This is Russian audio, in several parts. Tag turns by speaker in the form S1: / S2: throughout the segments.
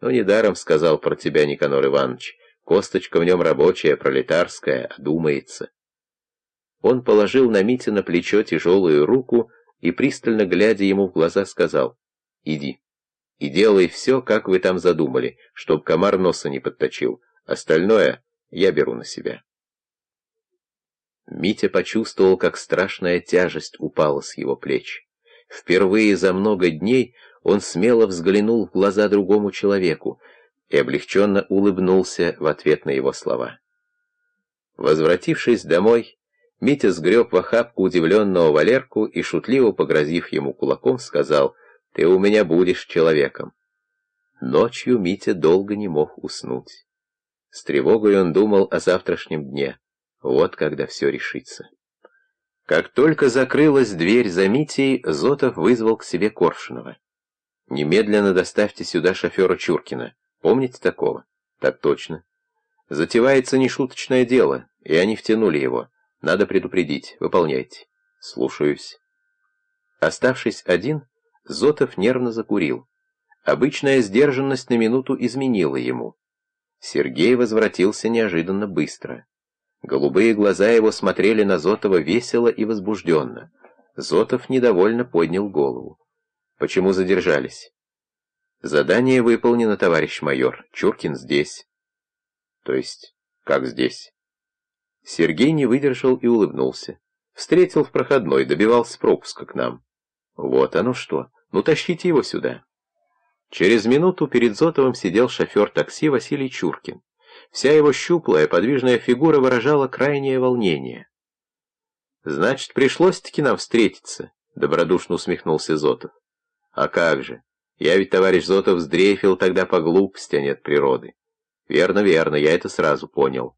S1: Ну, недаром сказал про тебя Никанор Иванович. Косточка в нем рабочая, пролетарская, думается. Он положил на Мите на плечо тяжелую руку и, пристально глядя ему в глаза, сказал «Иди и делай все, как вы там задумали, чтоб комар носа не подточил. Остальное я беру на себя». Митя почувствовал, как страшная тяжесть упала с его плеч. Впервые за много дней он смело взглянул в глаза другому человеку, и облегченно улыбнулся в ответ на его слова. Возвратившись домой, Митя сгреб в охапку удивленного Валерку и, шутливо погрозив ему кулаком, сказал «Ты у меня будешь человеком». Ночью Митя долго не мог уснуть. С тревогой он думал о завтрашнем дне. Вот когда все решится. Как только закрылась дверь за Митей, Зотов вызвал к себе Коршунова. «Немедленно доставьте сюда шофера Чуркина. Помните такого? Так точно. Затевается нешуточное дело, и они втянули его. Надо предупредить. Выполняйте. Слушаюсь. Оставшись один, Зотов нервно закурил. Обычная сдержанность на минуту изменила ему. Сергей возвратился неожиданно быстро. Голубые глаза его смотрели на Зотова весело и возбужденно. Зотов недовольно поднял голову. «Почему задержались?» Задание выполнено, товарищ майор. Чуркин здесь. То есть, как здесь? Сергей не выдержал и улыбнулся. Встретил в проходной, добивался пропуска к нам. Вот оно что. Ну, тащите его сюда. Через минуту перед Зотовым сидел шофер такси Василий Чуркин. Вся его щуплая, подвижная фигура выражала крайнее волнение. «Значит, пришлось-таки нам встретиться», — добродушно усмехнулся Зотов. «А как же? Я ведь, товарищ Зотов, сдрейфил тогда по глупости, а не от природы. Верно, верно, я это сразу понял.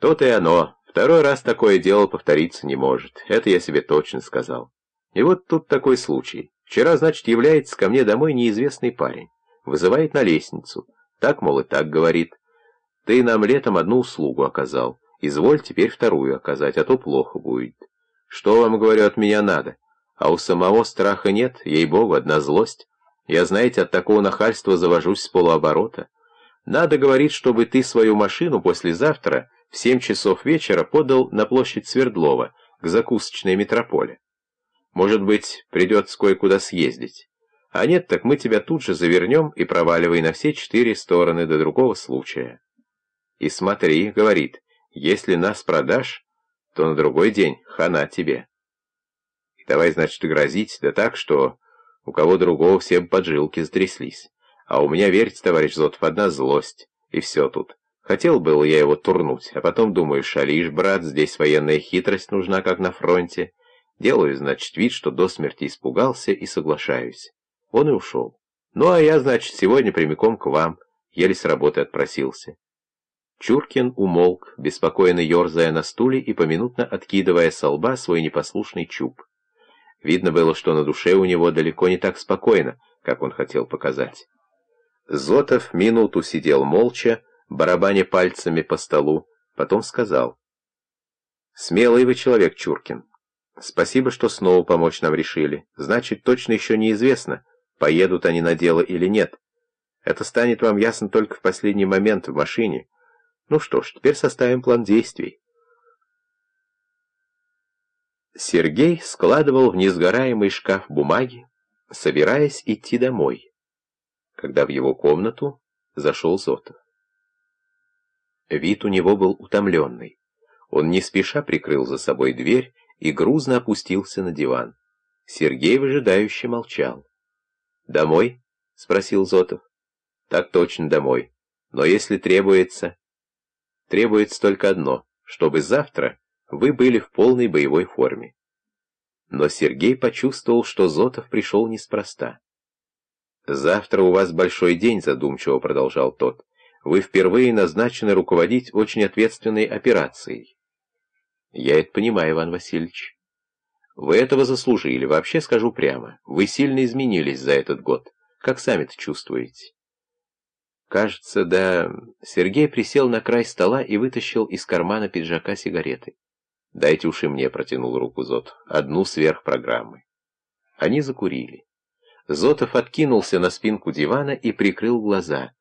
S1: То-то и оно. Второй раз такое дело повториться не может. Это я себе точно сказал. И вот тут такой случай. Вчера, значит, является ко мне домой неизвестный парень. Вызывает на лестницу. Так, мол, и так говорит. Ты нам летом одну услугу оказал. Изволь теперь вторую оказать, а то плохо будет. Что вам, говорю, от меня надо? А у самого страха нет, ей-богу, одна злость. Я, знаете, от такого нахальства завожусь с полуоборота. Надо говорить, чтобы ты свою машину послезавтра в семь часов вечера подал на площадь Свердлова, к закусочной метрополе. Может быть, придется кое-куда съездить. А нет, так мы тебя тут же завернем и проваливай на все четыре стороны до другого случая. И смотри, говорит, если нас продашь, то на другой день хана тебе. Давай, значит, грозить, да так, что у кого другого все поджилки стряслись. А у меня, верьте, товарищ Зотов, одна злость, и все тут. Хотел было я его турнуть, а потом думаю, шалишь, брат, здесь военная хитрость нужна, как на фронте. Делаю, значит, вид, что до смерти испугался, и соглашаюсь. Он и ушел. Ну, а я, значит, сегодня прямиком к вам, еле с работы отпросился. Чуркин умолк, беспокойно ерзая на стуле и поминутно откидывая со лба свой непослушный чуб. Видно было, что на душе у него далеко не так спокойно, как он хотел показать. Зотов минуту сидел молча, барабаня пальцами по столу, потом сказал. «Смелый вы человек, Чуркин. Спасибо, что снова помочь нам решили. Значит, точно еще неизвестно, поедут они на дело или нет. Это станет вам ясно только в последний момент в машине. Ну что ж, теперь составим план действий». Сергей складывал в несгораемый шкаф бумаги, собираясь идти домой, когда в его комнату зашел Зотов. Вид у него был утомленный. Он не спеша прикрыл за собой дверь и грузно опустился на диван. Сергей выжидающе молчал. «Домой?» — спросил Зотов. «Так точно домой. Но если требуется...» «Требуется только одно, чтобы завтра вы были в полной боевой форме. Но Сергей почувствовал, что Зотов пришел неспроста. «Завтра у вас большой день», — задумчиво продолжал тот. «Вы впервые назначены руководить очень ответственной операцией». «Я это понимаю, Иван Васильевич. Вы этого заслужили, вообще скажу прямо. Вы сильно изменились за этот год. Как сами-то чувствуете?» Кажется, да... Сергей присел на край стола и вытащил из кармана пиджака сигареты. «Дайте уж и мне», — протянул руку Зот, — «одну сверх программы». Они закурили. Зотов откинулся на спинку дивана и прикрыл глаза.